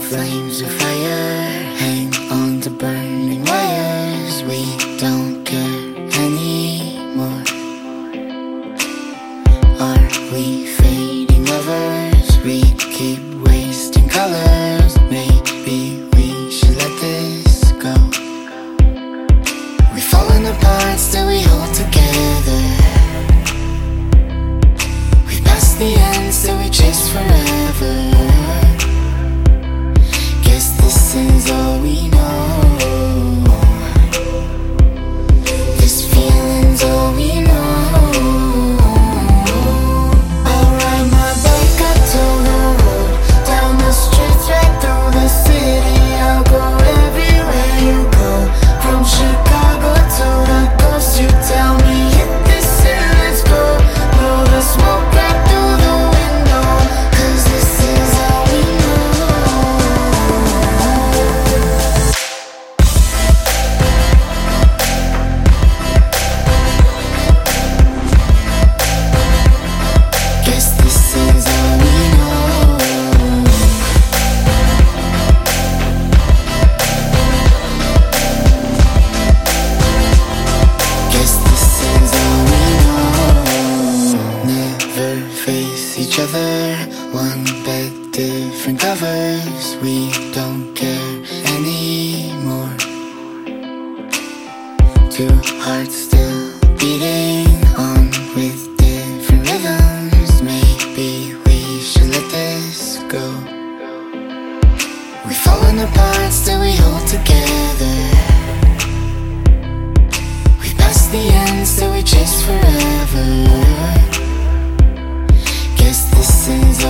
Flames of fire hang on the burning wires. We don't care anymore. Are we fading lovers? We keep wasting colors. Maybe we should let this go. We've fallen apart, still we hold together. We've passed the end. each other. One bed, different covers. We don't care anymore. Two hearts still beating on with different rhythms. Maybe we should let this go. We've fallen apart, still we hold together. We pass the end. blessings